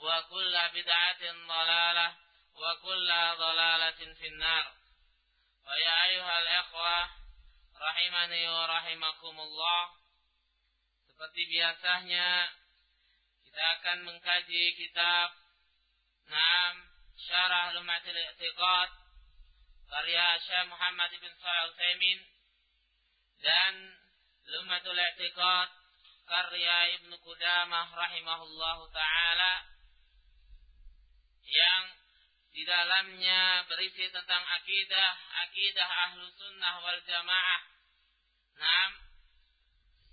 وكل بدعة ضلالة وكل ضلالة في النار ويا أيها الإخوة rahimani wa rahimakumullah seperti biasanya kita akan mengkaji kitab Naam Syarah Lumatil I'tiqad karya Syekh Muhammad bin Shalih Utsaimin dan Lumatul I'tiqad karya Ibnu Qudamah rahimahullahu taala yang di dalamnya berisi tentang akidah, akidah ahlu sunnah wal jamaah. Nah,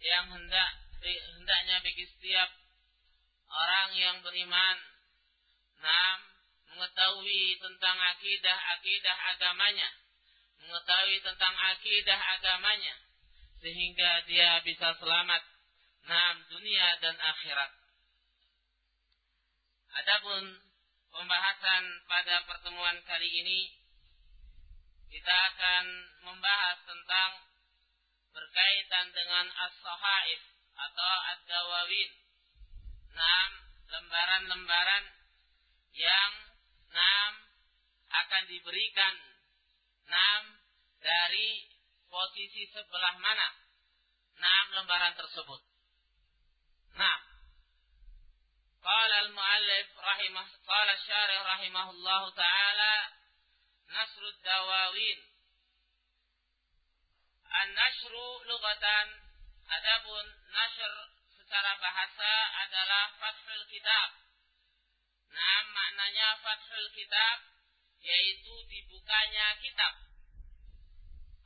yang hendak hendaknya bagi setiap orang yang beriman, nah, mengetahui tentang akidah, akidah agamanya, mengetahui tentang akidah agamanya, sehingga dia bisa selamat, nah, dunia dan akhirat. Adapun pembahasan pada pertemuan kali ini kita akan membahas tentang berkaitan dengan as-sahaif atau ad-dawawin. Enam lembaran-lembaran yang enam akan diberikan enam dari posisi sebelah mana enam lembaran tersebut. Enam قال المؤلف رحمه قال الشارع رحمه الله تعالى نشر الدواوين النشر لغة adapun nasr secara bahasa adalah fathul kitab. Nah, maknanya fathul kitab yaitu dibukanya kitab.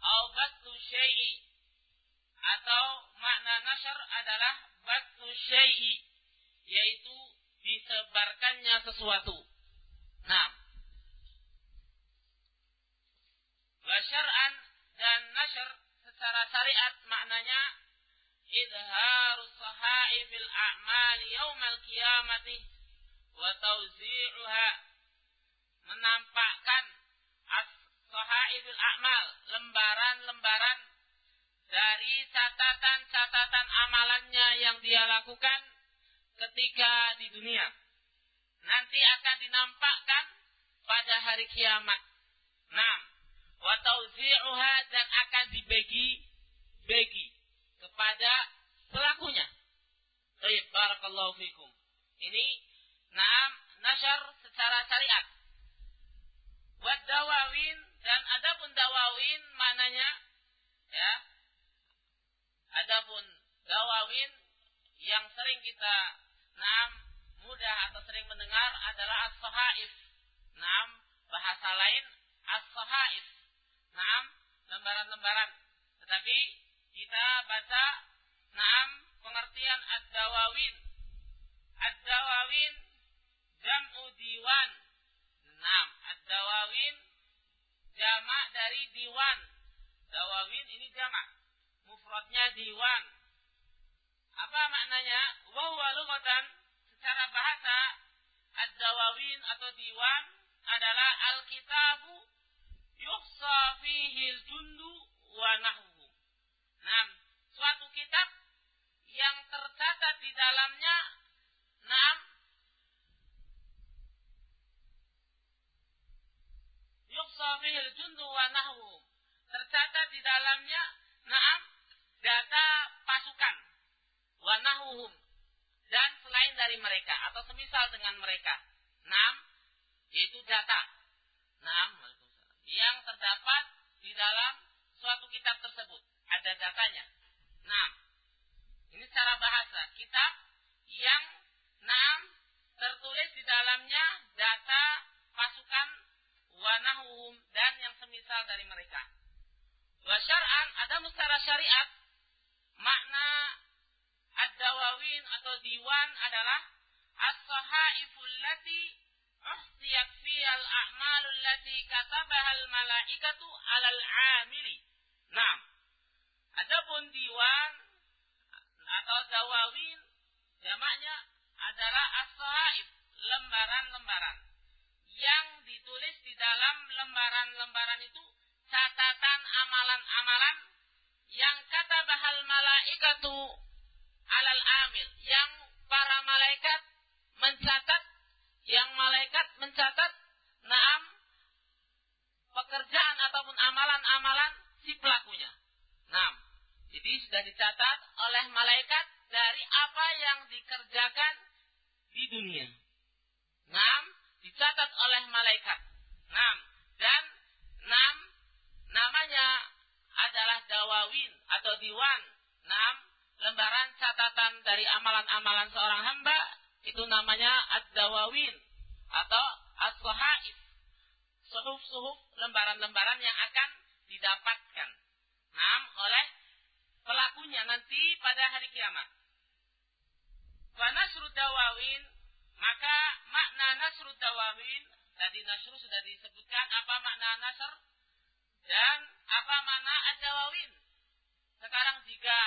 Au batu syai'i atau makna nasr adalah batu syai'i yaitu disebarkannya sesuatu. Nah, Wasyar'an dan nashr secara syariat maknanya idharus sahaifil a'mal yaumal qiyamati wa tawzi'uha menampakkan as sahaifil a'mal lembaran-lembaran dari catatan-catatan amalannya yang dia lakukan ketika di dunia. Nanti akan dinampakkan pada hari kiamat. Nah, wa tauzi'uha dan akan dibagi-bagi kepada pelakunya. Baik, barakallahu fikum. Ini naam nasyar secara syariat. Wad dawawin dan adapun dawawin mananya ya. Adapun dawawin yang sering kita Naam, mudah atau sering mendengar adalah as-sahaif. Naam, bahasa lain as-sahaif. Naam, lembaran-lembaran. Tetapi kita baca naam pengertian ad-dawawin. Ad-dawawin jam'u diwan. Naam, ad-dawawin jamak dari diwan. Dawawin ini jamak. Mufradnya diwan. Apa maknanya? Wahwa lughatan secara bahasa ad-dawawin atau diwan adalah al-kitabu yuksa fihi jundu wa nahwu. Nah, suatu kitab yang tercatat di dalamnya enam yuksa fihi jundu wa nahwu. Tercatat di dalamnya enam mereka atau semisal dengan mereka. Enam yaitu data. Enam yang terdapat di dalam suatu kitab tersebut. Ada datanya. Enam. Ini secara bahasa. Kitab yang enam tertulis di dalamnya data pasukan wanahum dan yang semisal dari mereka. Wasyar'an ada secara syariat makna ad-dawawin atau diwan adalah as-sahaiful lati uhsiyat fiyal a'malul lati katabahal malaikatu alal amili. Nah, adapun diwan atau dawawin jamaknya adalah as-sahaif, lembaran-lembaran yang ditulis di dalam lembaran-lembaran itu catatan amalan-amalan yang kata bahal malaikatu alal amil yang para malaikat mencatat yang malaikat mencatat naam pekerjaan ataupun amalan-amalan si pelakunya. Naam. Jadi sudah dicatat oleh malaikat dari apa yang dikerjakan di dunia. Naam, dicatat oleh malaikat. Naam, dan naam namanya adalah dawawin atau diwan. Naam, lembaran catatan dari amalan-amalan seorang hamba itu namanya ad-dawawin atau as-sahaif. Suhuf-suhuf lembaran-lembaran yang akan didapatkan. Nah, oleh pelakunya nanti pada hari kiamat. Wa nasrud dawawin, maka makna nasrud dawawin, tadi nasru sudah disebutkan apa makna nasr dan apa makna ad-dawawin. Sekarang jika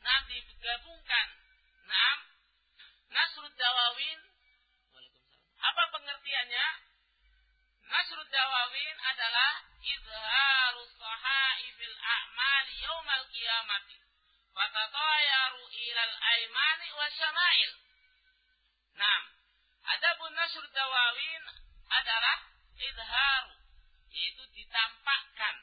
nanti digabungkan, nah, nasrud dawawin, apa pengertiannya? Nasrud dawawin adalah izharu sahaifil a'mali yaumal qiyamati. Fatatayaru ilal aimani wa syama'il. Nah, adapun nasrud dawawin adalah izharu, yaitu ditampakkan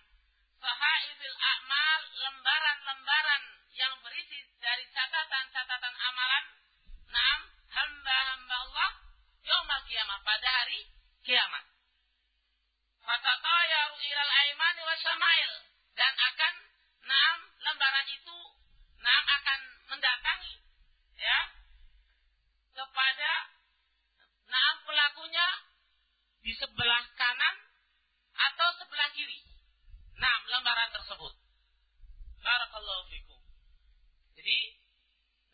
sahaifil a'mal lembaran-lembaran yang berisi dari catatan-catatan amalan Naam, hamba-hamba Allah yaumal kiamat pada hari kiamat. Fatatayaru ilal aimani wa syamail dan akan naam lembaran itu naam akan mendatangi ya kepada naam pelakunya di sebelah kanan atau sebelah kiri. Naam lembaran tersebut. Barakallahu fikum. Jadi,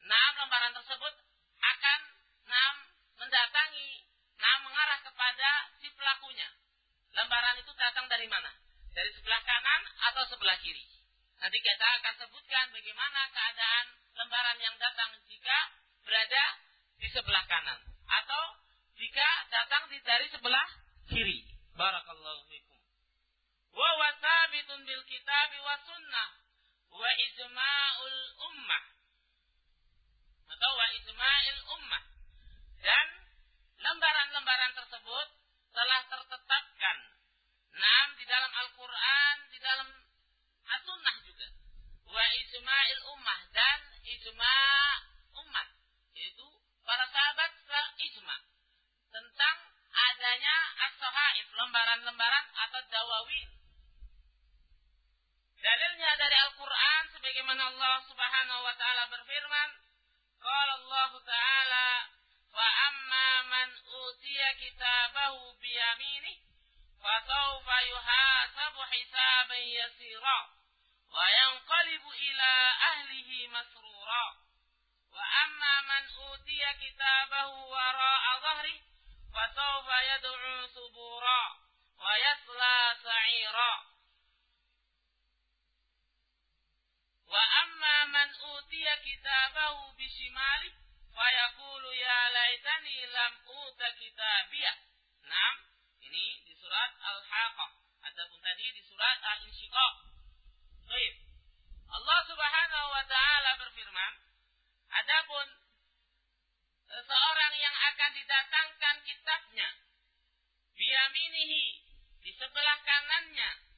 naam lembaran tersebut akan nam mendatangi, nam mengarah kepada si pelakunya. Lembaran itu datang dari mana? Dari sebelah kanan atau sebelah kiri? Nanti kita akan sebutkan bagaimana keadaan lembaran yang datang jika berada di sebelah kanan atau jika datang di dari sebelah kiri. Barakallahu fikum. Wa wasabitun bil kitab wa sunnah wa ijma'ul ummah atau wa ijma'il ummah. Dan lembaran-lembaran tersebut telah tertetapkan. Nam di dalam Al-Quran, di dalam As-Sunnah juga. Wa ijma'il ummah dan ijma' umat. Yaitu para sahabat ijma. Tentang adanya as-sahaif, lembaran-lembaran atau dawawin. Dalilnya dari Al-Quran sebagaimana Allah Subhanahu wa Ta'ala berfirman, "Qala Allah Ta'ala, wa amma man utiya kitabahu biyaminih, fasawfa yuhasabu hisaban yasira, wa yanqalibu ila ahlihi masrura. Wa amma man utiya kitabahu wara'a zahri, fasawfa yad'u subura, wa yasla sa'ira." Wa amma man utiya kitabahu bisimali fayaqulu ya laitani lam uta kitabiyah. Naam, ini di surat Al-Haqqah ataupun tadi di surat Al-Insyiqaq. Baik. Allah Subhanahu wa taala berfirman, adapun e, seorang yang akan didatangkan kitabnya biyaminihi di sebelah kanannya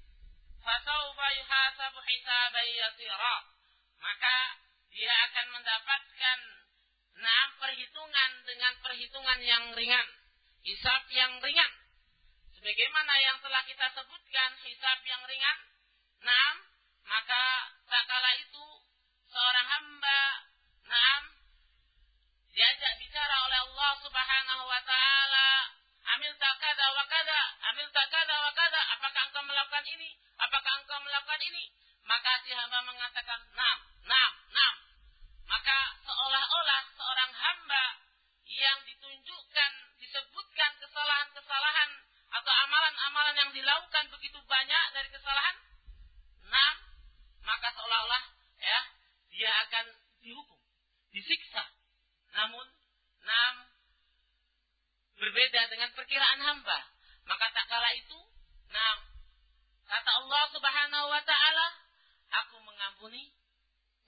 yuhasabu hisaban yasira. Maka dia akan mendapatkan enam perhitungan dengan perhitungan yang ringan. Hisab yang ringan. Sebagaimana yang telah kita sebutkan hisab yang ringan enam maka tak kala itu seorang hamba enam diajak bicara oleh Allah Subhanahu wa taala amil takada wa kada amil takada wa kada apakah engkau melakukan ini apakah engkau melakukan ini maka si hamba mengatakan nam nam nam maka seolah-olah seorang hamba yang ditunjukkan disebutkan kesalahan-kesalahan atau amalan-amalan yang dilakukan begitu banyak dari kesalahan nam maka seolah-olah ya dia akan dihukum disiksa namun enam berbeda dengan perkiraan hamba. Maka tak kala itu, enam kata Allah Subhanahu wa taala, aku mengampuni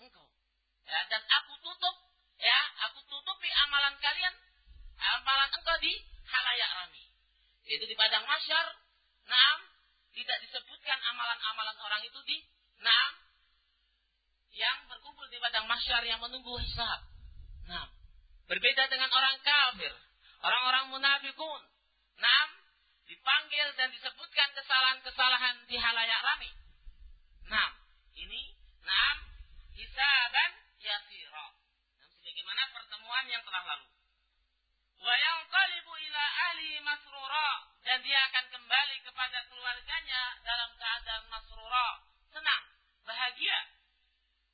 engkau. Ya, dan aku tutup ya, aku tutupi amalan kalian, amalan engkau di halayak rami. Itu di padang masyar, enam tidak disebutkan amalan-amalan orang itu di enam yang berkumpul di padang masyar yang menunggu hisab. Enam. Berbeda dengan orang kafir. Orang-orang munafikun. Nam, dipanggil dan disebutkan kesalahan-kesalahan di halayak rami. Nam, ini nam hisaban yasira. Nam, sebagaimana pertemuan yang telah lalu. Wa yanqalibu ila ahli masrura dan dia akan kembali kepada keluarganya dalam keadaan masrura, senang, bahagia.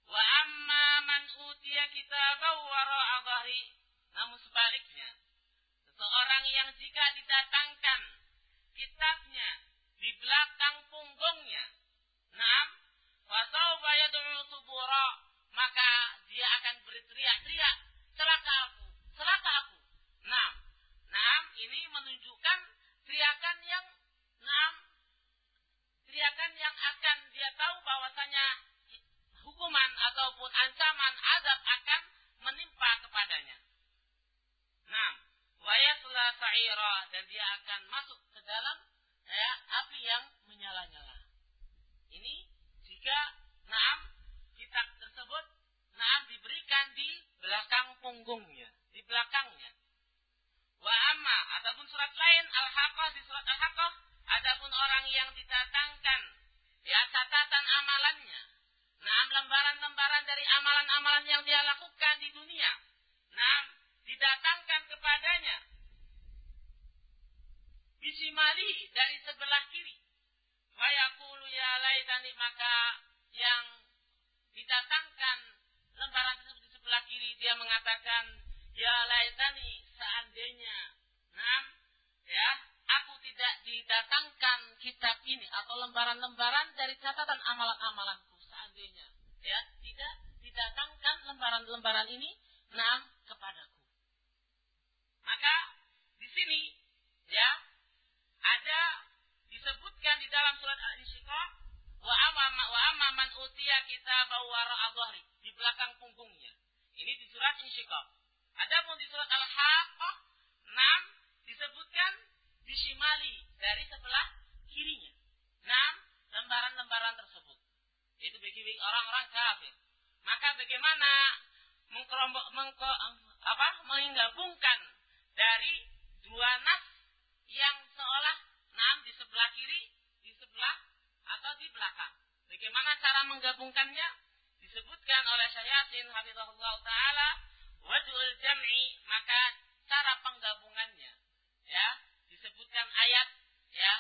Wa amma man utiya kitabahu wara'a dhahri namun sebaliknya, seseorang yang jika didatangkan kitabnya di belakang punggungnya, enam, fasaufa yad'u subura, maka dia akan berteriak-teriak, celaka aku, celaka aku. Enam, enam ini menunjukkan teriakan yang enam, teriakan yang akan dia tahu bahwasanya hukuman ataupun ancaman azab akan menimpa kepadanya. Nah, wayasla sa'ira dan dia akan masuk ke dalam ya, api yang menyala-nyala. Ini jika naam kitab tersebut naam diberikan di belakang punggungnya, di belakangnya. Wa amma ataupun surat lain Al-Haqqah di surat Al-Haqqah adapun orang yang ditatangkan ya catatan amalannya. Naam lembaran-lembaran dari amalan-amalan yang dia lakukan di dunia. Naam didatangkan kepadanya bisimali dari sebelah kiri. Fayaqulu ya laitani maka yang didatangkan lembaran tersebut di sebelah kiri dia mengatakan ya laitani seandainya nam ya aku tidak didatangkan kitab ini atau lembaran-lembaran dari catatan amalan-amalanku seandainya ya tidak didatangkan lembaran-lembaran ini nam kepadaku maka di sini ya ada disebutkan di dalam surat Al-Insyiqaq wa amma wa amma man utiya kitabahu dhahri di belakang punggungnya. Ini di surat. Adapun di surat Al-Haqqah 6 disebutkan di shimali dari sebelah kirinya. 6 lembaran-lembaran tersebut. Itu bagi orang-orang kafir. Maka bagaimana mengkerombok mengko, apa menggabungkan dari dua nas yang seolah enam di sebelah kiri, di sebelah atau di belakang. Bagaimana cara menggabungkannya? Disebutkan oleh Syaihatin Habibullah Ta'ala wajul jam'i maka cara penggabungannya ya disebutkan ayat ya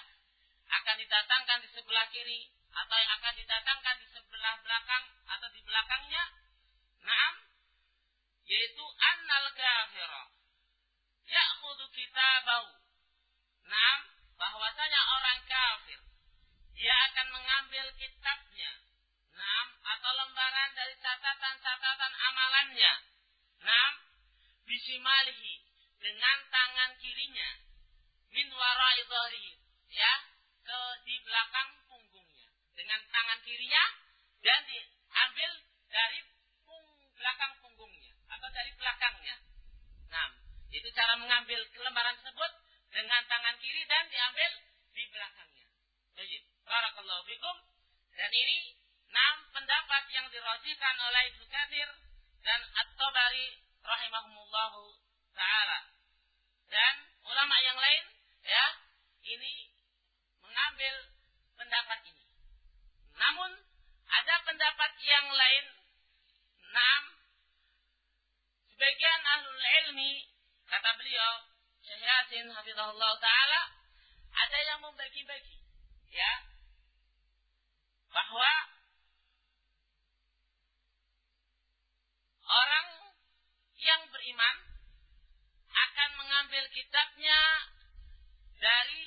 akan didatangkan di sebelah kiri atau akan didatangkan di sebelah belakang atau di belakangnya naam yaitu annal kafirah ya'khudhu kitabahu. Nah, bahwasanya orang kafir dia akan mengambil kitabnya. Nah, atau lembaran dari catatan-catatan amalannya. Nah, bisimalihi. Dengan tangan kirinya. Min wara'i ya. Ke di belakang punggungnya. Dengan tangan kirinya. Dan diambil dari pung, belakang punggungnya. Atau dari belakangnya. Nah, itu cara mengambil lembaran tersebut dengan tangan kiri dan diambil barakallahu fikum. Dan ini enam pendapat yang dirosikan oleh Ibnu Katsir dan At-Tabari rahimahumullahu taala. Dan ulama yang lain ya, ini mengambil pendapat ini. Namun ada pendapat yang lain enam sebagian ahlul ilmi kata beliau Syekh Yasin hafizahullah taala ada yang membagi-bagi ya bahwa orang yang beriman akan mengambil kitabnya dari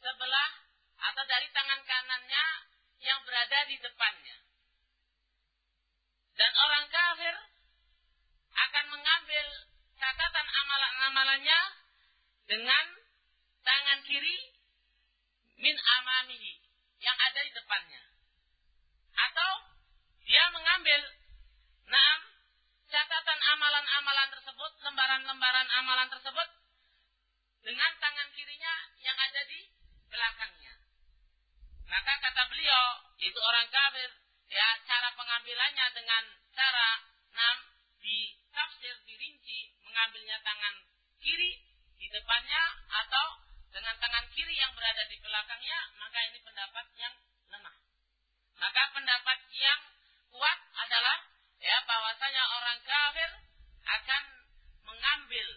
sebelah atau dari tangan kanannya yang berada di depannya. Dan orang kafir akan mengambil catatan amalan-amalannya dengan tangan kiri min amamihi yang ada di depannya. Atau dia mengambil enam catatan amalan-amalan tersebut, lembaran-lembaran amalan tersebut dengan tangan kirinya yang ada di belakangnya. Maka kata beliau, itu orang kafir, ya cara pengambilannya dengan cara enam di tafsir dirinci mengambilnya tangan kiri di depannya atau dengan tangan kiri yang berada di belakangnya, maka ini pendapat yang lemah. Maka pendapat yang kuat adalah ya bahwasanya orang kafir akan mengambil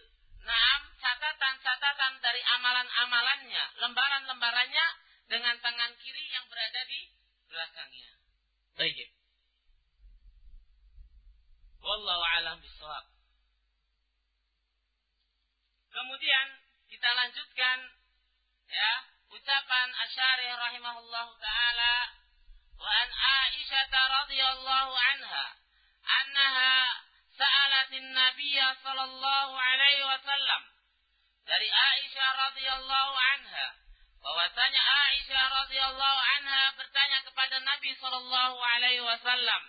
enam catatan-catatan dari amalan-amalannya, lembaran-lembarannya dengan tangan kiri yang berada di belakangnya. Baik. Wallahu a'lam bishawab. Kemudian kita lanjutkan ya ucapan Asy'ari rahimahullahu taala wa an Aisyah radhiyallahu anha annaha sa'alatin nabiyya sallallahu alaihi wasallam. Dari Aisyah radhiyallahu anha. Bahwasanya Aisyah radhiyallahu anha bertanya kepada Nabi sallallahu alaihi wasallam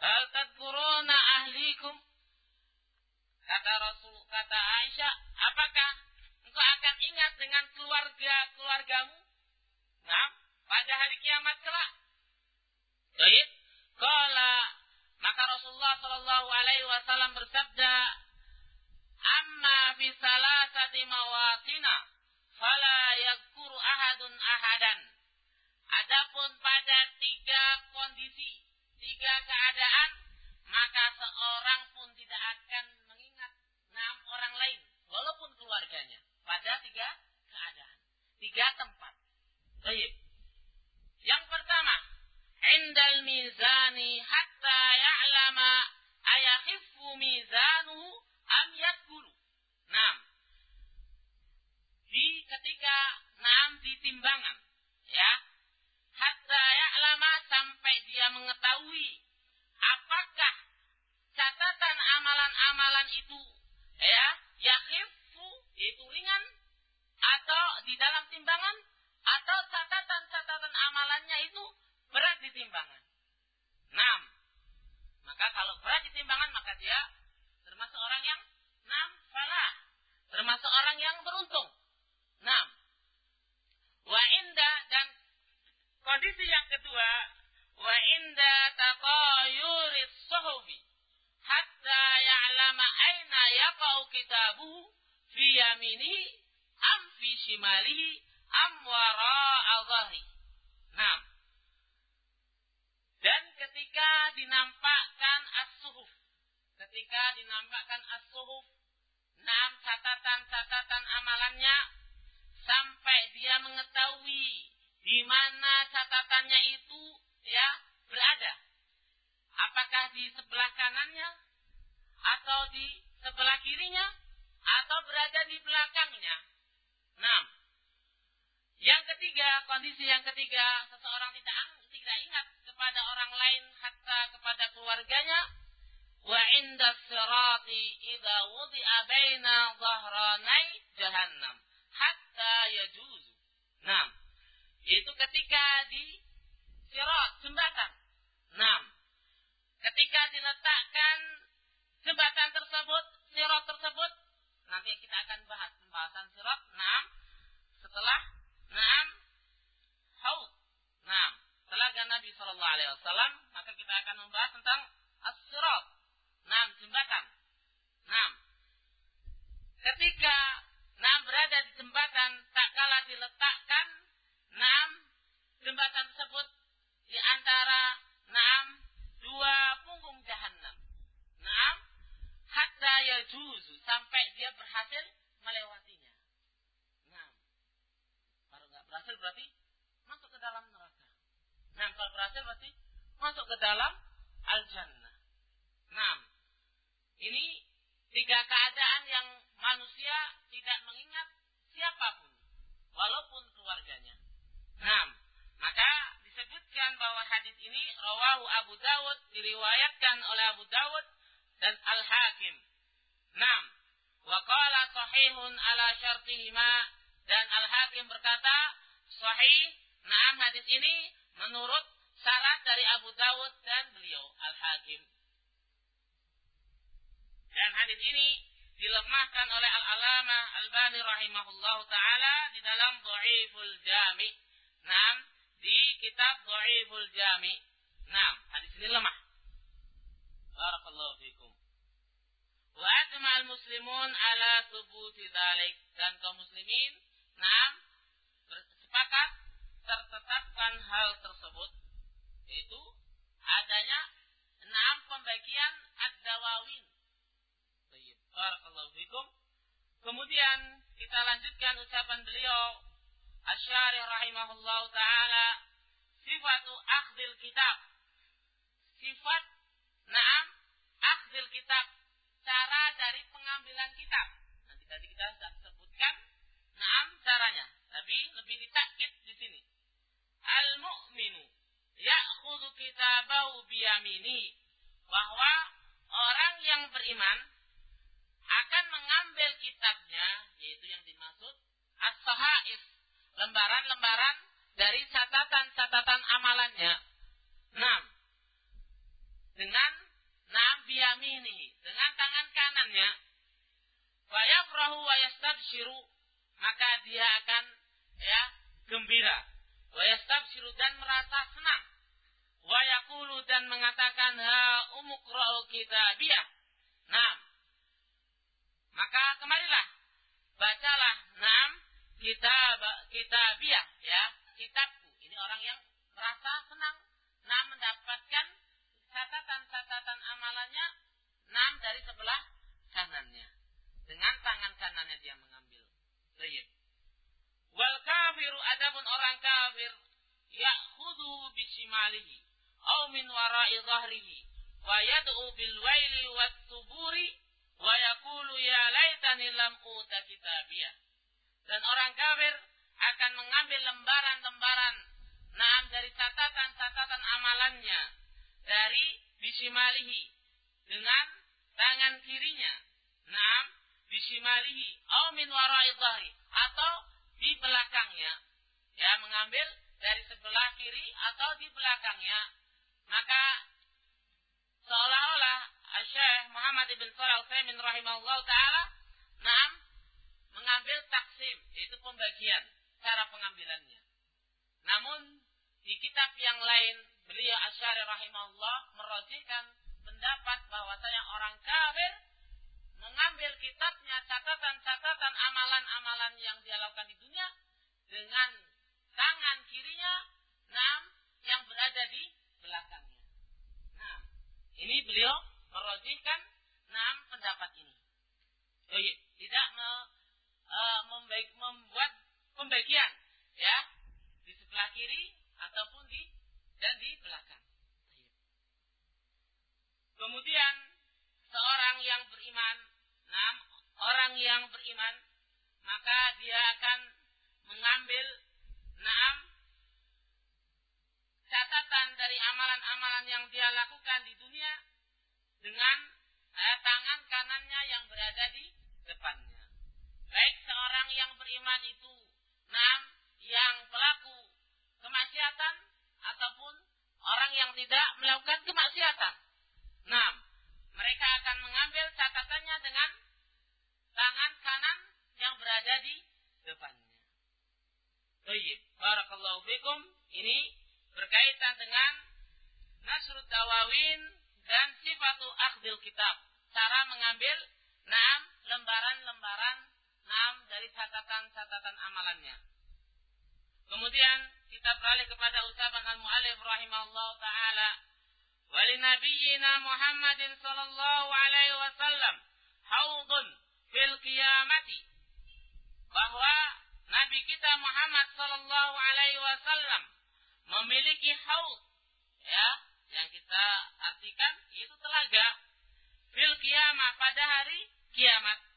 hal tadkuruna ahlikum? Kata Rasul kata Aisyah apakah engkau akan ingat dengan keluarga keluargamu? Nah pada hari kiamat kelak. Baik. Kala maka Rasulullah Shallallahu Alaihi Wasallam bersabda, Amma fi salasati mawatina, fala yakuru ahadun ahadan. Adapun pada tiga kondisi, tiga keadaan, maka seorang pun tidak akan mengingat enam orang lain, walaupun keluarganya. Pada tiga keadaan, tiga tempat. Baik. Yang pertama, indal mizani hatta ya'lama ayakhifu mizanuhu am yakulu. Nah, di ketika nam di timbangan, ya, hatta ya'lama sampai dia mengetahui apakah catatan amalan-amalan itu, ya, yakhifu itu ringan atau di dalam timbangan atau catatan-catatan amalannya itu berat di timbangan. Enam. Maka kalau berat di timbangan maka dia termasuk orang yang enam falah. Termasuk orang yang beruntung. Enam. Wa inda dan kondisi yang kedua wa inda taqayuris suhufi hatta ya'lama aina yaqau kitabuhu fi yaminihi am fi shimalihi am wara'a dhahri. Nah, dan ketika dinampakkan as-suhuf, ketika dinampakkan as-suhuf, enam catatan-catatan amalannya, sampai dia mengetahui di mana catatannya itu ya berada. Apakah di sebelah kanannya, atau di sebelah kirinya, atau berada di belakangnya. Enam. Yang ketiga, kondisi yang ketiga, seseorang tidak tidak ingat kepada orang lain hatta kepada keluarganya wa inda sirati idza wudi'a baina dhahranai jahannam hatta yajuzu. Nah, itu ketika di sirat jembatan. Nah, ketika diletakkan jembatan tersebut, sirat tersebut, nanti kita akan bahas pembahasan sirat. Nah, setelah Naam haud. Naam. membahas tentang as-sirat. Nah, jembatan. Nah, ketika nah berada di jembatan tak kala diletakkan enam jembatan tersebut di antara enam dua punggung jahanam. Enam hatta yajuzu sampai dia berhasil melewatinya. Nah, kalau nggak berhasil berarti masuk ke dalam neraka. Nah, kalau berhasil berarti masuk ke dalam al-jannah. Nah, ini tiga keadaan yang manusia tidak mengingat siapa pun, walaupun keluarganya. Nah, maka disebutkan bahwa hadis ini rawahu Abu Dawud diriwayatkan oleh Abu Dawud dan Al-Hakim. Nah, wa qala sahihun ala syartihima dan Al-Hakim berkata sahih. Nah, hadis ini menurut syarat dari Abu Dawud dan beliau Al-Hakim. Dan hadis ini dilemahkan oleh Al-Alamah Al-Bani rahimahullah taala di dalam Dhaiful Jami. Nam di kitab Dhaiful Jami. Nam, hadis ini lemah. Barakallahu fikum. Wa ajma'al muslimun ala thubuti dzalik dan kaum muslimin nam bersepakat tertetapkan hal tersebut yaitu adanya enam pembagian ad-dawawin. Kemudian kita lanjutkan ucapan beliau Asyarih rahimahullah ta'ala Sifatu akhdil kitab. Sifat Naam Akhdil kitab Cara dari pengambilan kitab. Nanti tadi kita sudah sebutkan Naam caranya Tapi lebih ditakit di sini Al-mu'minu Ya'khudhu kitabahu biyamini Bahwa orang yang beriman akan mengambil kitabnya yaitu yang dimaksud as-sahaif lembaran-lembaran dari catatan-catatan amalannya. Enam. Dengan enam biyamini, dengan tangan kanannya. Wa yafrahu wa yastabshiru, maka dia akan ya gembira. Wa yastabshiru dan merasa senang. Wa yakulu dan mengatakan ha umukra'u kitabiyah. Enam maka kemarilah bacalah enam kitab kitabiah ya kitabku ini orang yang merasa senang enam mendapatkan catatan-catatan amalannya enam dari sebelah kanannya dengan tangan kanannya dia mengambil Baik. Wal kafiru adapun orang kafir ya'khudhu bisimalihi au min wara'i dhahrihi wa yad'u bil waili wat tuburi wa yaqulu ya laitani lam uta kitabiyah. Dan orang kafir akan mengambil lembaran-lembaran naam dari catatan-catatan amalannya dari bisimalihi dengan tangan kirinya. Naam bisimalihi au min wara'i dhahri atau di belakangnya. Ya, mengambil dari sebelah kiri atau di belakangnya. Maka seolah-olah Syekh Muhammad bin Shalih Al-Utsaimin rahimahullah taala nah mengambil taksim yaitu pembagian cara pengambilannya. Namun di kitab yang lain beliau Asy'ari rahimahullah merojihkan pendapat bahwasanya orang kafir mengambil kitabnya catatan-catatan amalan-amalan yang dia lakukan di dunia dengan tangan kirinya enam yang berada di belakangnya. Nah, ini beliau merojihkan enam pendapat ini. Oh iya, tidak me, e, membaik, membuat pembagian ya di sebelah kiri ataupun di dan di belakang. Kemudian seorang yang beriman, enam orang yang beriman, maka dia akan mengambil enam catatan dari amalan-amalan yang dia lakukan di dunia dengan eh, tangan kanannya yang berada di depannya. Baik seorang yang beriman itu enam yang pelaku kemaksiatan ataupun orang yang tidak melakukan kemaksiatan. Enam, mereka akan mengambil catatannya dengan tangan kanan yang berada di depannya. Baik, barakallahu fikum. Ini berkaitan dengan nasrut dawawin dan sifatu akhdil kitab. Cara mengambil enam lembaran-lembaran enam dari catatan-catatan amalannya. Kemudian kita beralih kepada ucapan al-mu'alif rahimahullah ta'ala. Wali nabiyyina Muhammadin sallallahu alaihi wasallam haudun fil qiyamati. Bahwa Nabi kita Muhammad sallallahu alaihi wasallam memiliki haud ya yang kita artikan itu telaga fil kiamah pada hari kiamat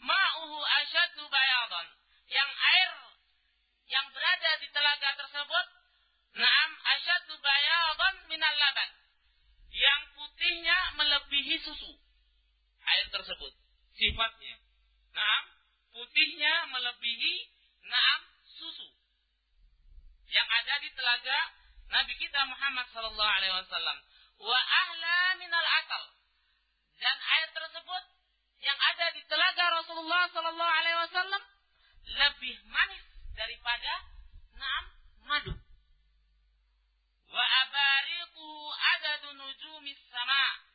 ma'uhu asyadu bayadan. Yang air yang berada di telaga tersebut na'am asyadu bayadan minal laban. Yang putihnya melebihi susu air tersebut sifatnya. Na'am putihnya melebihi na'am susu yang ada di telaga Nabi kita Muhammad sallallahu alaihi wasallam. Wa ahla minal akal. Dan air tersebut yang ada di telaga Rasulullah sallallahu alaihi wasallam lebih manis daripada naam madu. Wa abariqu adadu nujumis sama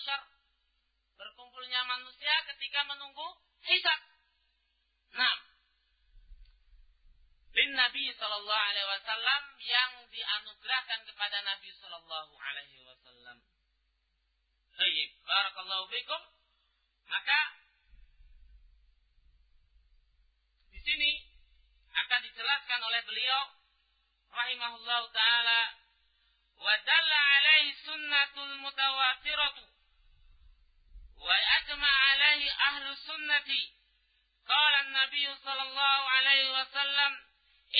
mahsyar. Berkumpulnya manusia ketika menunggu hisab. Nah, lin Nabi Shallallahu Alaihi Wasallam yang dianugerahkan kepada Nabi Shallallahu Alaihi Wasallam. Baik, barakallahu fikum. Maka di sini akan dijelaskan oleh beliau rahimahullahu taala wa dalla alaihi sunnatul mutawatiratu وأجمع عليه أهل السنة قال النبي صلى الله عليه وسلم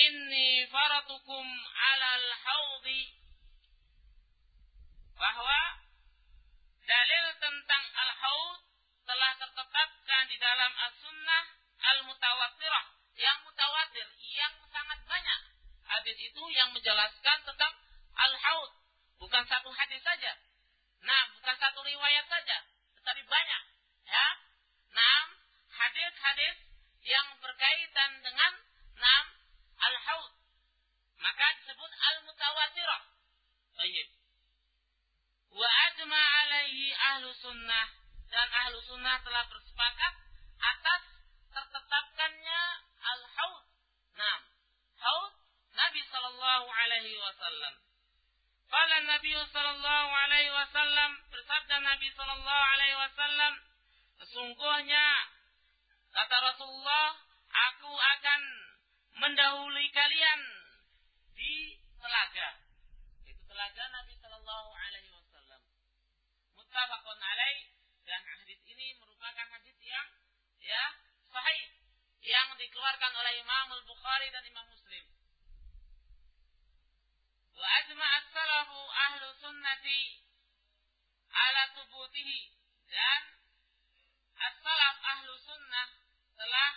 إني فرطكم على الحوض bahwa dalil tentang al-haud telah tertetapkan di dalam as-sunnah al-mutawatirah yang mutawatir yang sangat banyak hadis itu yang menjelaskan tentang al-haud. Bukan satu hadis saja. Nah, bukan satu riwayat saja, tetapi banyak ya. Enam hadis-hadis yang berkaitan dengan enam al-haud. Maka disebut al-mutawatirah. Baik. Wa ajma alaihi ahlu sunnah. Dan ahlu sunnah telah bersepakat atas tertetap Nabi Sallallahu Alaihi Wasallam, sesungguhnya kata Rasulullah, aku akan mendahului kalian di telaga. Itu telaga Nabi Sallallahu Alaihi Wasallam. Muttafaqun alaih dan hadis ini merupakan hadis yang ya sahih yang dikeluarkan oleh Imam Al-Bukhari dan Imam Muslim. Wa ajma'a salafu ahlu sunnati ala tubutihi dan as-salaf ahlu sunnah telah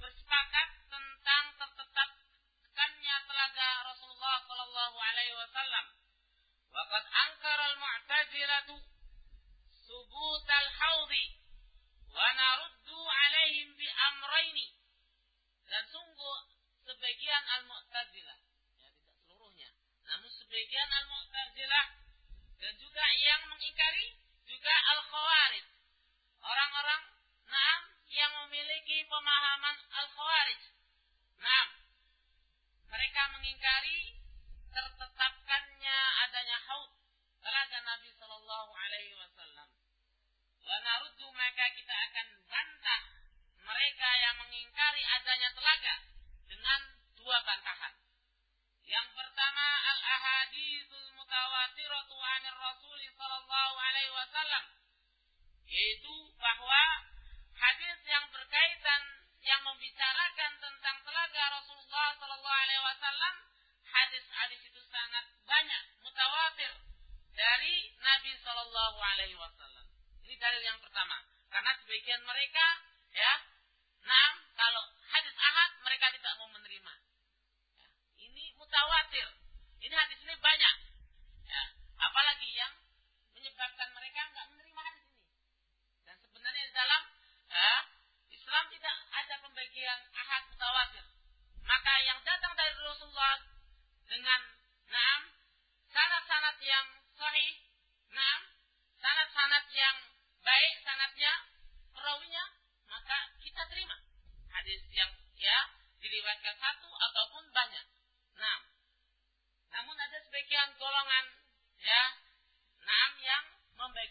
bersepakat tentang tertetapkannya telaga Rasulullah sallallahu alaihi wasallam. Waqad ankara al-mu'tazilatu subut al-haudi wa naruddu alaihim bi amraini. Dan sungguh sebagian al-mu'tazilah, ya tidak seluruhnya, namun sebagian al-mu'tazilah dan juga yang mengingkari juga al-khawarij. Orang-orang Naam yang memiliki pemahaman al-khawarij. Naam. Mereka mengingkari tertetapkannya adanya haud telaga Nabi Shallallahu Alaihi Wasallam. Wa naruddu maka kita akan bantah mereka yang mengingkari adanya telaga dengan dua bantahan. Yang pertama al ahaditsul mutawatiratu anir Rasul sallallahu alaihi wasallam yaitu bahwa hadis yang berkaitan yang membicarakan tentang telaga Rasulullah sallallahu alaihi wasallam hadis-hadis itu sangat banyak mutawatir dari Nabi sallallahu alaihi wasallam. Ini dalil yang pertama. Karena sebagian mereka ya, nah kalau hadis ahad mereka tidak mau menerima. Mutawatir. Ini hadis ini banyak. Ya, apalagi yang menyebabkan mereka nggak menerima hadis ini. Dan sebenarnya dalam ya, Islam tidak ada pembagian ahad mutawatir. Maka yang datang dari Rasulullah dengan naam sanat-sanat yang sahih, naam sanat-sanat yang baik sanatnya, perawinya, maka kita terima hadis yang ya diriwayatkan satu ataupun banyak. Nah, namun ada sebagian golongan ya, naam yang membagi-bagi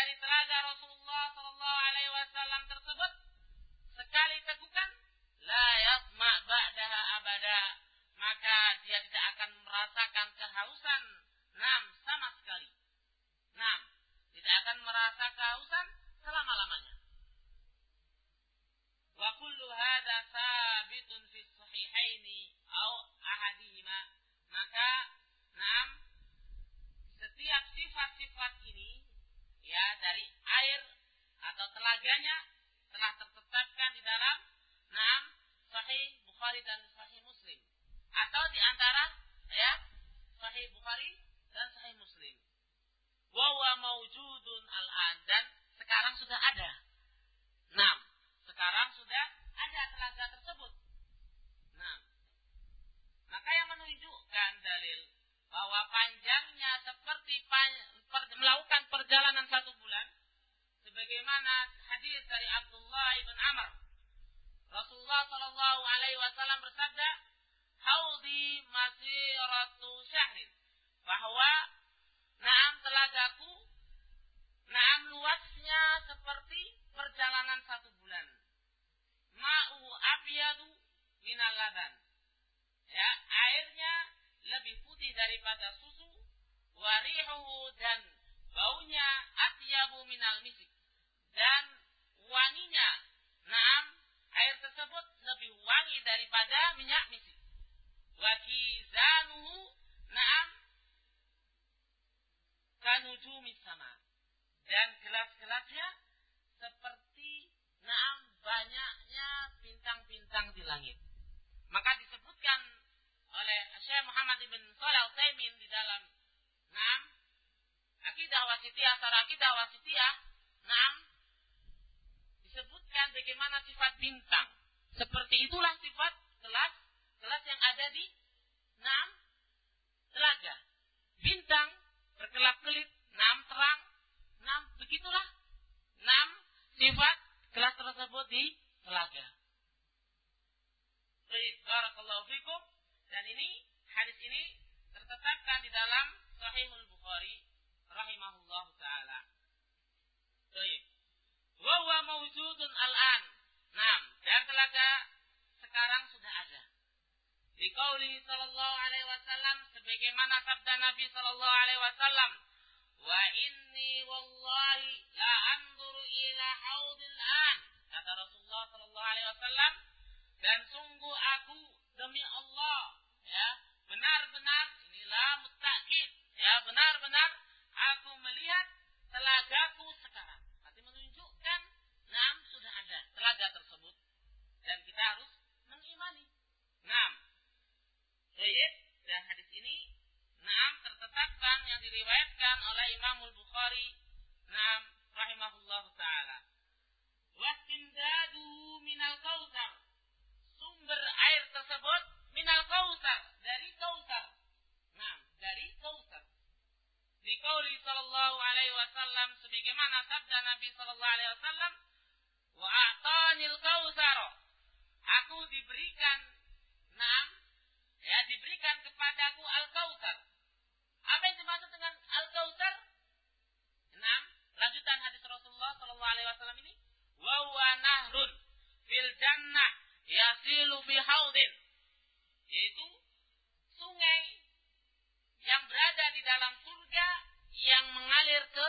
dari telaga Rasulullah sallallahu alaihi wasallam tersebut sekali tegukan la yasma' abada maka dia tidak akan merasakan kehausan Nam, sama sekali. Nam, tidak akan merasa kehausan selama-lamanya. Wa kullu sabitun fi sahihaini au ahadihima. Maka, nam, setiap sifat-sifat ini ya dari air atau telaganya telah tertetapkan di dalam nam sahih Bukhari dan sahih Muslim atau di antara ya sahih Bukhari dan Sahih Muslim. Wawa maujudun al-an dan sekarang sudah ada. Enam. Sekarang sudah ada telaga tersebut. Nah, maka yang menunjukkan dalil bahwa panjangnya seperti pan, per, melakukan perjalanan satu bulan, sebagaimana hadis dari Abdullah ibn Amr. Rasulullah Shallallahu Alaihi Wasallam bersabda, "Haudi masiratu syahrin." bahwa naam telagaku naam luasnya seperti perjalanan satu bulan. Ma'u abyadu minal ladan. Ya, airnya lebih putih daripada susu. Warihuhu dan baunya atyabu minal misik. Dan wanginya, naam, air tersebut lebih wangi daripada minyak misik. Wakizanuhu, naam, kanujumi sama. Dan gelas-gelasnya seperti naam banyaknya bintang-bintang di langit. Maka disebutkan oleh Syekh Muhammad bin Shalih al di dalam naam akidah wasitiyah, sarah akidah wasitiyah, naam disebutkan bagaimana sifat bintang. Seperti itulah sifat gelas gelas yang ada di naam telaga. Bintang berkelap-kelip, enam terang, enam begitulah. Enam sifat kelas tersebut di telaga. Baik, barakallahu fikum. Dan ini hadis ini tertetapkan di dalam Sahihul Bukhari rahimahullah taala. Baik. Wa huwa mawjudun al-an. Naam, dan telaga sekarang sudah ada. Di kauli sallallahu alaihi wasallam sebagaimana sabda Nabi sallallahu alaihi wasallam, "Wa inni wallahi la anzuru ila haudil an." Kata Rasulullah sallallahu alaihi wasallam, dan sungguh aku demi Allah, ya, benar-benar inilah mutakid, ya, benar-benar aku melihat telagaku sekarang. Berarti menunjukkan enam sudah ada telaga tersebut dan kita harus mengimani. Enam. Baik, dan hadis ini Naam tertetapkan yang diriwayatkan oleh Imamul Bukhari Naam rahimahullah taala. Wastimdadu minal kautsar. Sumber air tersebut minal kautsar, dari kautsar. Naam, dari kautsar. Di kauli sallallahu alaihi wasallam sebagaimana sabda Nabi sallallahu alaihi wasallam, "Wa a'tanil kautsar." Aku diberikan naam Ya, diberikan kepadaku Al-Kautsar. Apa yang dimaksud dengan Al-Kautsar? Enam, lanjutan hadis Rasulullah saw alaihi wasallam ini, wa nahrun fil jannah yasilu bi haudin. Yaitu sungai yang berada di dalam surga yang mengalir ke